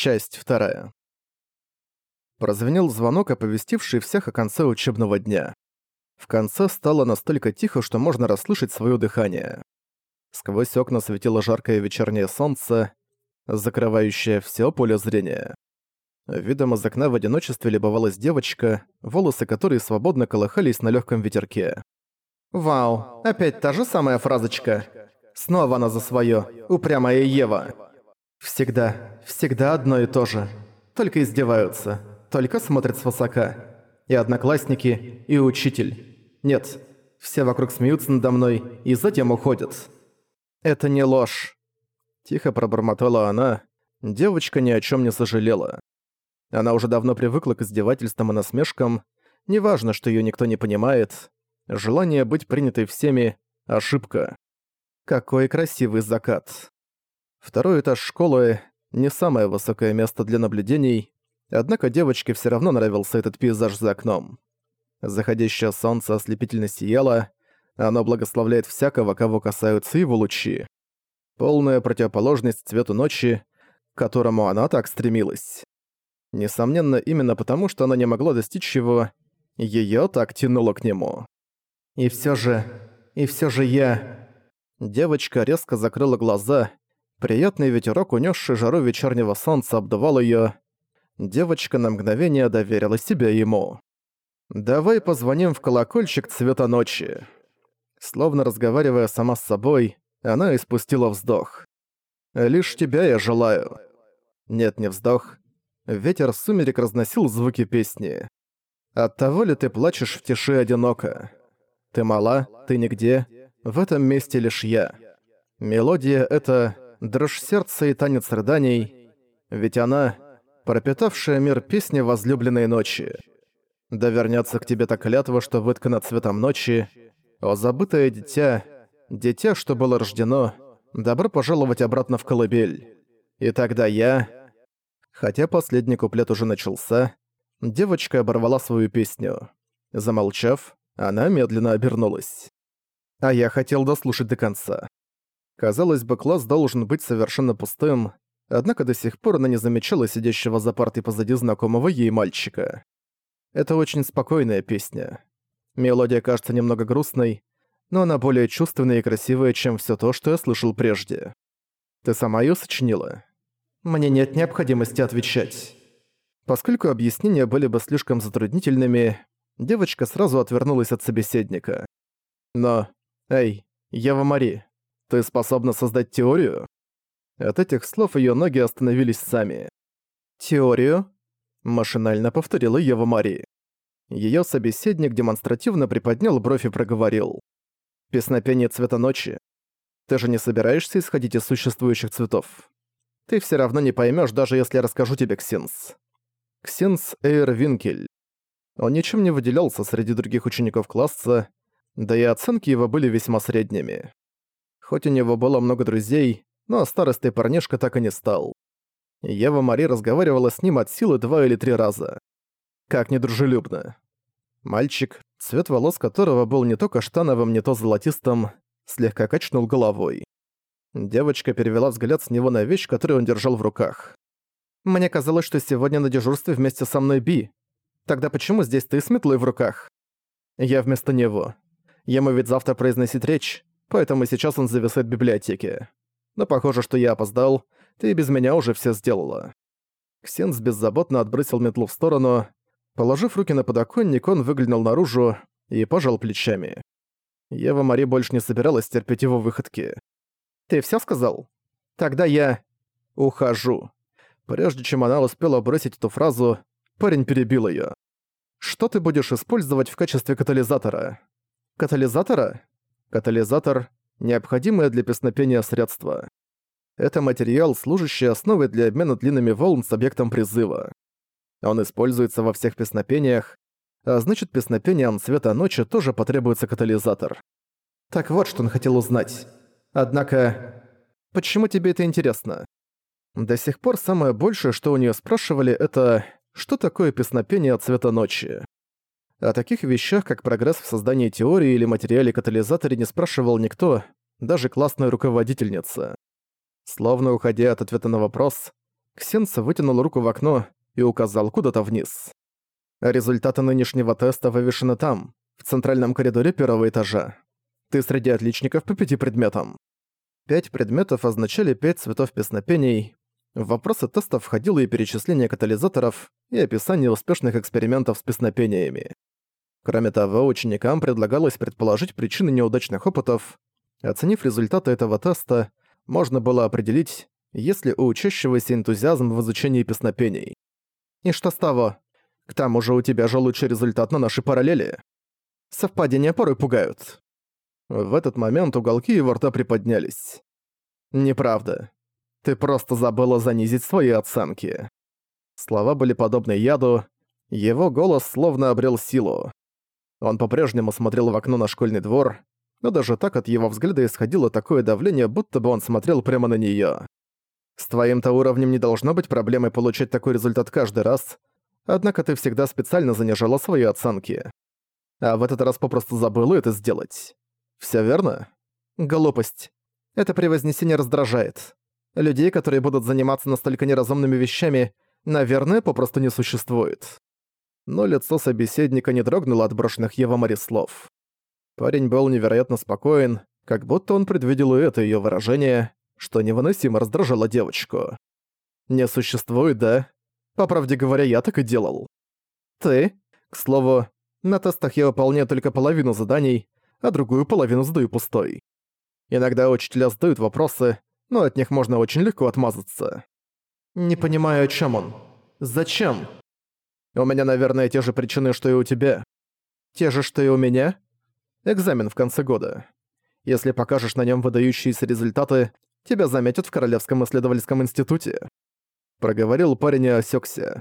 Часть вторая. Прозвенел звонок, оповестивший всех о конце учебного дня. В конце стало настолько тихо, что можно расслышать своё дыхание. Сквозь окна светило жаркое вечернее солнце, закрывающее всё поле зрения. Видом из окна в одиночестве любовалась девочка, волосы которой свободно колыхались на лёгком ветерке. «Вау, опять та же самая фразочка. Снова она за своё, упрямая Ева». Всегда, всегда одно и то же. Только издеваются, только смотрят свысока. И одноклассники, и учитель. Нет, все вокруг смеются надо мной и затем уходят. Это не ложь. Тихо пробормотала она. Девочка ни о чем не сожалела. Она уже давно привыкла к издевательствам и насмешкам. Неважно, что ее никто не понимает. Желание быть принятой всеми – ошибка. Какой красивый закат. Второй этаж школы — не самое высокое место для наблюдений, однако девочке все равно нравился этот пейзаж за окном. Заходящее солнце ослепительно сияло, оно благословляет всякого, кого касаются его лучи. Полная противоположность цвету ночи, к которому она так стремилась. Несомненно, именно потому, что она не могла достичь его, её так тянуло к нему. «И всё же... и всё же я...» Девочка резко закрыла глаза Приятный ветерок, унесший жару вечернего солнца, обдувал её. Девочка на мгновение доверила себя ему. «Давай позвоним в колокольчик цвета ночи». Словно разговаривая сама с собой, она испустила вздох. «Лишь тебя я желаю». Нет, не вздох. Ветер сумерек разносил звуки песни. «Оттого ли ты плачешь в тиши одиноко? Ты мала, ты нигде, в этом месте лишь я». Мелодия — это дрожь сердца и танец рыданий, ведь она — пропитавшая мир песни возлюбленной ночи. Да вернется к тебе та клятва, что выткана цветом ночи, о забытое дитя, дитя, что было рождено, добро пожаловать обратно в колыбель. И тогда я... Хотя последний куплет уже начался, девочка оборвала свою песню. Замолчав, она медленно обернулась. А я хотел дослушать до конца. Казалось бы, класс должен быть совершенно пустым, однако до сих пор она не замечала сидящего за партой позади знакомого ей мальчика. Это очень спокойная песня. Мелодия кажется немного грустной, но она более чувственная и красивая, чем все то, что я слышал прежде. Ты сама ее сочинила? Мне нет необходимости отвечать. Поскольку объяснения были бы слишком затруднительными, девочка сразу отвернулась от собеседника. Но, эй, Ева Мари, ты способна создать теорию? От этих слов её ноги остановились сами. Теорию? Машинально повторила Ева Мари. Её собеседник демонстративно приподнял бровь и проговорил. «Песнопение цвета ночи. Ты же не собираешься исходить из существующих цветов? Ты всё равно не поймёшь, даже если я расскажу тебе Ксинс. Ксинс Эйр. Он ничем не выделялся среди других учеников класса, да и оценки его были весьма средними. Хоть у него было много друзей, но старостой парнишка так и не стал. Ева Мари разговаривала с ним от силы два или три раза. Как недружелюбно. Мальчик, цвет волос которого был не то каштановым, не то золотистым, слегка качнул головой. Девочка перевела взгляд с него на вещь, которую он держал в руках. «Мне казалось, что сегодня на дежурстве вместе со мной Би. Тогда почему здесь ты с метлой в руках?» «Я вместо него. Ему ведь завтра произносить речь, поэтому сейчас он зависает в библиотеке. Но похоже, что я опоздал, ты без меня уже все сделала». Ксенс беззаботно отбросил метлу в сторону. Положив руки на подоконник, он выглянул наружу и пожал плечами. Ева Мари больше не собиралась терпеть его выходки. «Ты все сказал? Тогда я... ухожу». Прежде чем она успела бросить эту фразу, парень перебил ее. «Что ты будешь использовать в качестве катализатора?» «Катализатора?» Катализатор – необходимое для песнопения средство. Это материал, служащий основой для обмена длинными волн с объектом призыва. Он используется во всех песнопениях, а значит песнопениям цвета ночи тоже потребуется катализатор. Так вот, что он хотел узнать. Однако, почему тебе это интересно? До сих пор самое большее, что у нее спрашивали, это что такое песнопение цвета ночи. О таких вещах, как прогресс в создании теории или материале-катализаторе не спрашивал никто, даже классная руководительница. Словно уходя от ответа на вопрос, Ксенца вытянул руку в окно и указал куда-то вниз. Результаты нынешнего теста вывешены там, в центральном коридоре первого этажа. Ты среди отличников по пяти предметам. Пять предметов означали пять цветов песнопений. В вопросы теста входило и перечисление катализаторов, и описание успешных экспериментов с песнопениями. Кроме того, ученикам предлагалось предположить причины неудачных опытов. Оценив результаты этого теста, можно было определить, есть ли у учащегося энтузиазм в изучении песнопений. И что с того? К тому же у тебя же лучший результат на нашей параллели. Совпадения порой пугают. В этот момент уголки его рта приподнялись. Неправда. Ты просто забыла занизить свои оценки. Слова были подобны яду, его голос словно обрел силу. Он по-прежнему смотрел в окно на школьный двор, но даже так от его взгляда исходило такое давление, будто бы он смотрел прямо на неё. С твоим-то уровнем не должно быть проблемой получать такой результат каждый раз, однако ты всегда специально занижала свои оценки. А в этот раз попросту забыла это сделать. Всё верно? Глупость. Это превознесение раздражает. Людей, которые будут заниматься настолько неразумными вещами, наверное, попросту не существует. Но лицо собеседника не дрогнуло от брошенных Ева Мари слов. Парень был невероятно спокоен, как будто он предвидел и это её выражение, что невыносимо раздражало девочку. «Не существует, да? По правде говоря, я так и делал». «Ты?» К слову, на тестах я выполняю только половину заданий, а другую половину задаю пустой. Иногда учителя задают вопросы, но от них можно очень легко отмазаться. Не понимаю, о чем он. Зачем? У меня, наверное, те же причины, что и у тебя. Те же, что и у меня? Экзамен в конце года. Если покажешь на нем выдающиеся результаты, тебя заметят в Королевском исследовательском институте. Проговорил парень и осекся.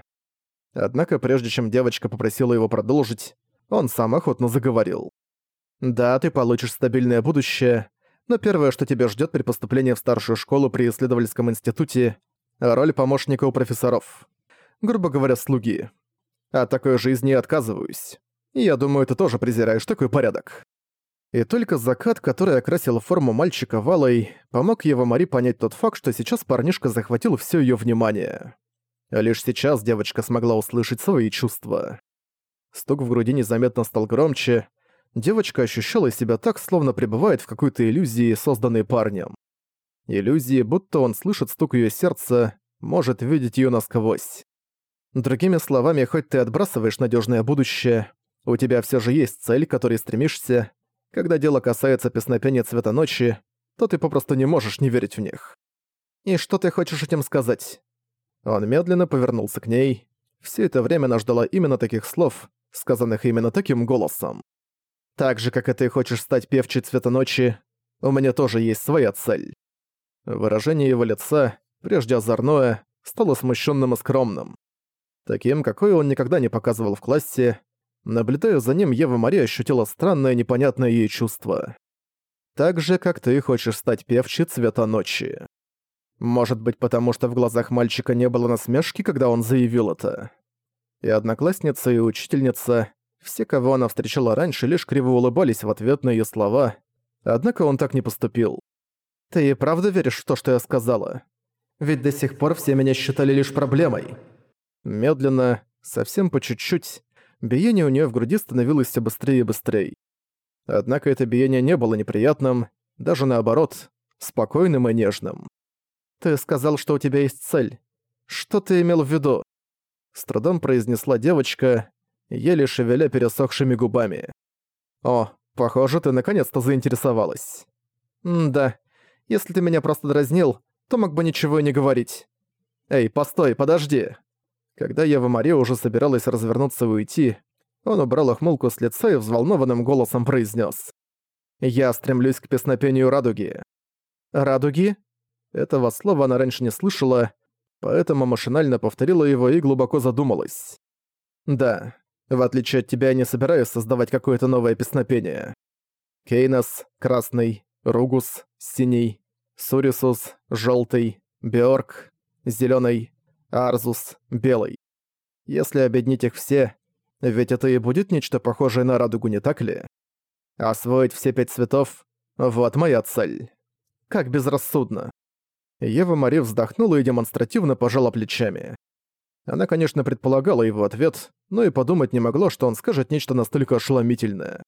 Однако, прежде чем девочка попросила его продолжить, он сам охотно заговорил. «Да, ты получишь стабильное будущее, но первое, что тебя ждет при поступлении в старшую школу при исследовательском институте — роль помощника у профессоров. Грубо говоря, слуги. От такой жизни я отказываюсь. Я думаю, ты тоже презираешь такой порядок». И только закат, который окрасил форму мальчика валой, помог его Мари понять тот факт, что сейчас парнишка захватил все ее внимание. Лишь сейчас девочка смогла услышать свои чувства. Стук в груди незаметно стал громче. Девочка ощущала себя так, словно пребывает в какой-то иллюзии, созданной парнем. Иллюзии, будто он слышит стук ее сердца, может видеть ее насквозь. Другими словами, хоть ты отбрасываешь надежное будущее, у тебя все же есть цель, к которой стремишься. Когда дело касается песнопения цвета ночи, то ты попросту не можешь не верить в них. И что ты хочешь этим сказать? Он медленно повернулся к ней. Все это время она ждала именно таких слов, сказанных именно таким голосом. «Так же, как и ты хочешь стать певчей цвета ночи, у меня тоже есть своя цель». Выражение его лица, прежде озорное, стало смущенным и скромным. Таким, какой он никогда не показывал в классе, наблюдая за ним, Ева Мария ощутила странное непонятное ей чувство. «Так же, как ты хочешь стать певчей цвета ночи». Может быть, потому что в глазах мальчика не было насмешки, когда он заявил это. И одноклассница, и учительница, все, кого она встречала раньше, лишь криво улыбались в ответ на её слова, однако он так не поступил. «Ты и правда веришь в то, что я сказала? Ведь до сих пор все меня считали лишь проблемой». Медленно, совсем по чуть-чуть, биение у неё в груди становилось все быстрее и быстрее. Однако это биение не было неприятным, даже наоборот, спокойным и нежным. «Ты сказал, что у тебя есть цель. Что ты имел в виду?» С трудом произнесла девочка, еле шевеля пересохшими губами. «О, похоже, ты наконец-то заинтересовалась». М «Да, если ты меня просто дразнил, то мог бы ничего и не говорить. Эй, постой, подожди». Когда Ева Мария уже собиралась развернуться и уйти, он убрал охмылку с лица и взволнованным голосом произнес: «Я стремлюсь к песнопению радуги». «Радуги?» Этого слова она раньше не слышала, поэтому машинально повторила его и глубоко задумалась. «Да, в отличие от тебя я не собираюсь создавать какое-то новое песнопение. Кейнос — красный, Ругус — синий, Сурисус — желтый, Беорг — зеленый, Арзус — белый. Если объединить их все, ведь это и будет нечто похожее на радугу, не так ли? Освоить все пять цветов — вот моя цель. Как безрассудно. Ева Мари вздохнула и демонстративно пожала плечами. Она, конечно, предполагала его ответ, но и подумать не могла, что он скажет нечто настолько ошеломительное.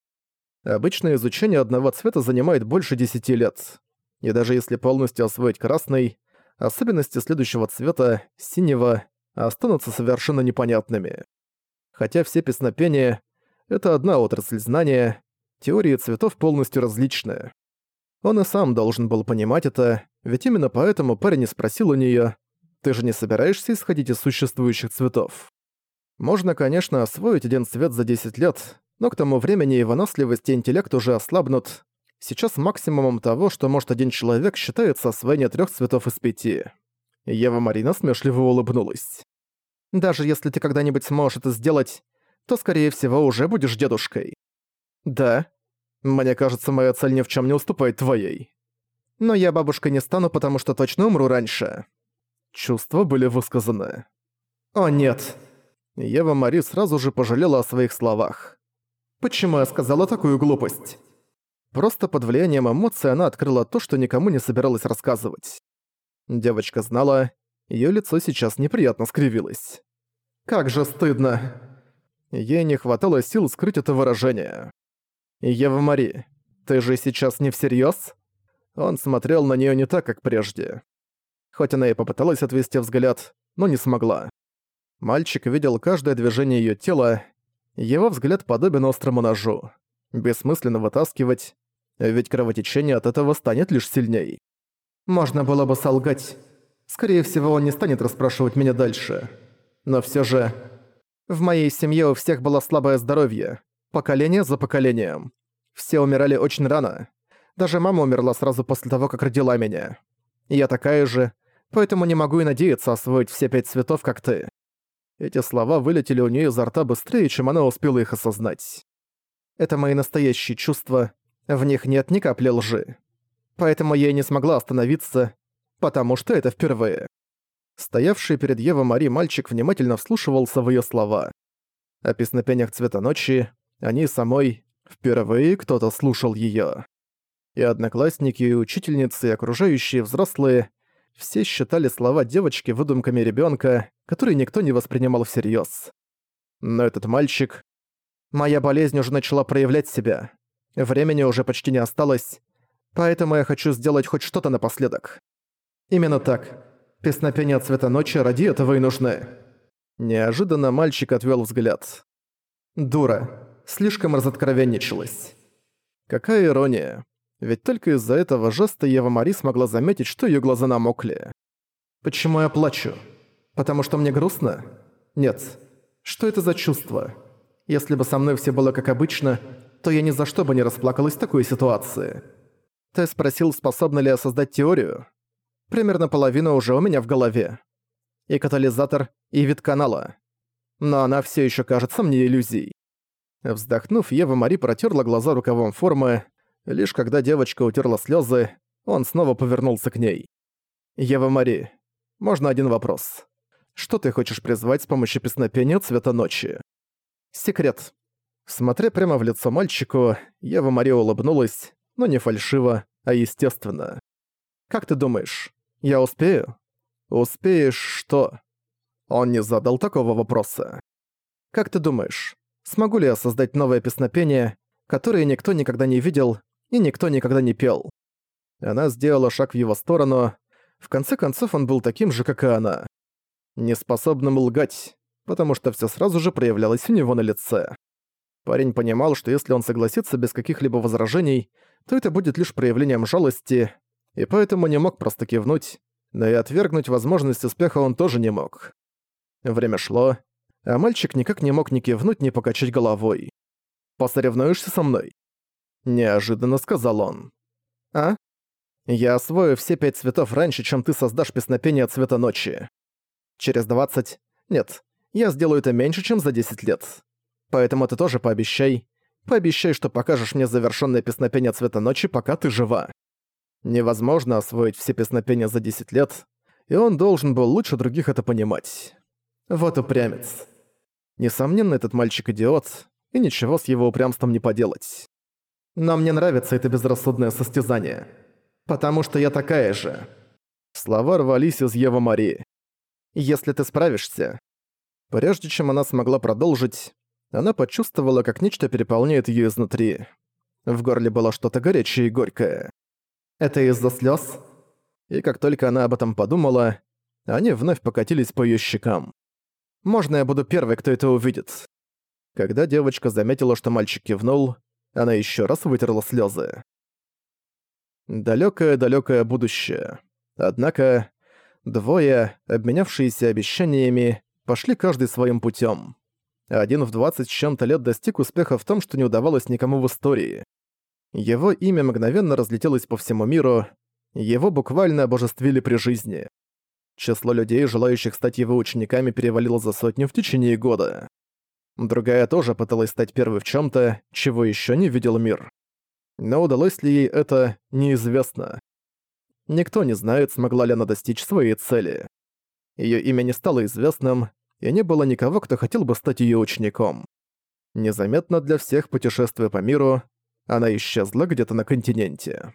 Обычное изучение одного цвета занимает больше десяти лет. И даже если полностью освоить красный, особенности следующего цвета, синего, останутся совершенно непонятными. Хотя все песнопения — это одна отрасль знания, теории цветов полностью различны. Он и сам должен был понимать это, ведь именно поэтому парень и спросил у неё, «Ты же не собираешься исходить из существующих цветов?» Можно, конечно, освоить один цвет за 10 лет, но к тому времени и выносливость и интеллект уже ослабнут. Сейчас максимумом того, что может один человек, считается освоение трёх цветов из пяти. Ева Марина смешливо улыбнулась. «Даже если ты когда-нибудь сможешь это сделать, то, скорее всего, уже будешь дедушкой». «Да. Мне кажется, моя цель ни в чем не уступает твоей. Но я бабушкой не стану, потому что точно умру раньше». Чувства были высказаны. «О нет». Ева Мари сразу же пожалела о своих словах. «Почему я сказала такую глупость?» Просто под влиянием эмоций она открыла то, что никому не собиралась рассказывать. Девочка знала, её лицо сейчас неприятно скривилось. «Как же стыдно!» Ей не хватало сил скрыть это выражение. «Ева Мари, ты же сейчас не всерьёз?» Он смотрел на неё не так, как прежде. Хоть она и попыталась отвести взгляд, но не смогла. Мальчик видел каждое движение её тела, его взгляд подобен острому ножу. Бессмысленно вытаскивать, ведь кровотечение от этого станет лишь сильней. Можно было бы солгать. Скорее всего, он не станет расспрашивать меня дальше. Но всё же... В моей семье у всех было слабое здоровье. Поколение за поколением. Все умирали очень рано. Даже мама умерла сразу после того, как родила меня. Я такая же, поэтому не могу и надеяться освоить все пять цветов, как ты. Эти слова вылетели у нее изо рта быстрее, чем она успела их осознать. Это мои настоящие чувства, в них нет ни капли лжи. Поэтому я и не смогла остановиться, потому что это впервые. Стоявший перед Ева Мари мальчик внимательно вслушивался в ее слова. О песнопениях цвета ночи, они самой, впервые кто-то слушал ее и одноклассники, и учительницы, и окружающие взрослые все считали слова девочки выдумками ребенка, который никто не воспринимал всерьез. Но этот мальчик... Моя болезнь уже начала проявлять себя. Времени уже почти не осталось, поэтому я хочу сделать хоть что-то напоследок. Именно так. Песнопения цвета ночи ради этого и нужны. Неожиданно мальчик отвел взгляд. Дура. Слишком разоткровенничалась. Какая ирония. Ведь только из-за этого жеста Ева Мари смогла заметить, что её глаза намокли. «Почему я плачу? Потому что мне грустно? Нет. Что это за чувство? Если бы со мной все было как обычно, то я ни за что бы не расплакалась в такой ситуации. Ты спросил, способна ли я создать теорию? Примерно половина уже у меня в голове. И катализатор, и вид канала. Но она все еще кажется мне иллюзией. Вздохнув, Ева Мари протерла глаза рукавом формы, Лишь когда девочка утерла слезы, он снова повернулся к ней. «Ева Мари, можно один вопрос? Что ты хочешь призвать с помощью песнопения цвета ночи?» «Секрет». Смотря прямо в лицо мальчику, Ева Мари улыбнулась, но не фальшиво, а естественно. «Как ты думаешь, я успею?» «Успеешь что?» Он не задал такого вопроса. «Как ты думаешь, смогу ли я создать новое песнопение, которое никто никогда не видел и никто никогда не пел. Она сделала шаг в его сторону. В конце концов, он был таким же, как и она. Неспособным лгать, потому что все сразу же проявлялось у него на лице. Парень понимал, что если он согласится без каких-либо возражений, то это будет лишь проявлением жалости, и поэтому не мог просто кивнуть, но и отвергнуть возможность успеха он тоже не мог. Время шло, а мальчик никак не мог ни кивнуть, ни покачать головой. «Посоревнуешься со мной?» Неожиданно сказал он. «А? Я освою все пять цветов раньше, чем ты создашь песнопение цвета ночи. Через двадцать... Нет, я сделаю это меньше, чем за десять лет. Поэтому ты тоже пообещай. Пообещай, что покажешь мне завершенное песнопение цвета ночи, пока ты жива. Невозможно освоить все песнопения за десять лет, и он должен был лучше других это понимать. Вот упрямец. Несомненно, этот мальчик идиот, и ничего с его упрямством не поделать. Но мне нравится это безрассудное состязание. Потому что я такая же. Слова рвались из Евы Мари. «Если ты справишься». Прежде чем она смогла продолжить, она почувствовала, как нечто переполняет её изнутри. В горле было что-то горячее и горькое. «Это из-за слёз?» И как только она об этом подумала, они вновь покатились по её щекам. «Можно я буду первой, кто это увидит?» Когда девочка заметила, что мальчик кивнул, она ещё раз вытерла слёзы. Далёкое-далёкое будущее. Однако двое, обменявшиеся обещаниями, пошли каждый своим путём. Один в 20 с чем-то лет достиг успеха в том, что не удавалось никому в истории. Его имя мгновенно разлетелось по всему миру, его буквально обожествили при жизни. Число людей, желающих стать его учениками, перевалило за сотню в течение года. Другая тоже пыталась стать первой в чем то чего еще не видел мир. Но удалось ли ей это, неизвестно. Никто не знает, смогла ли она достичь своей цели. Её имя не стало известным, и не было никого, кто хотел бы стать её учеником. Незаметно для всех путешествуя по миру, она исчезла где-то на континенте.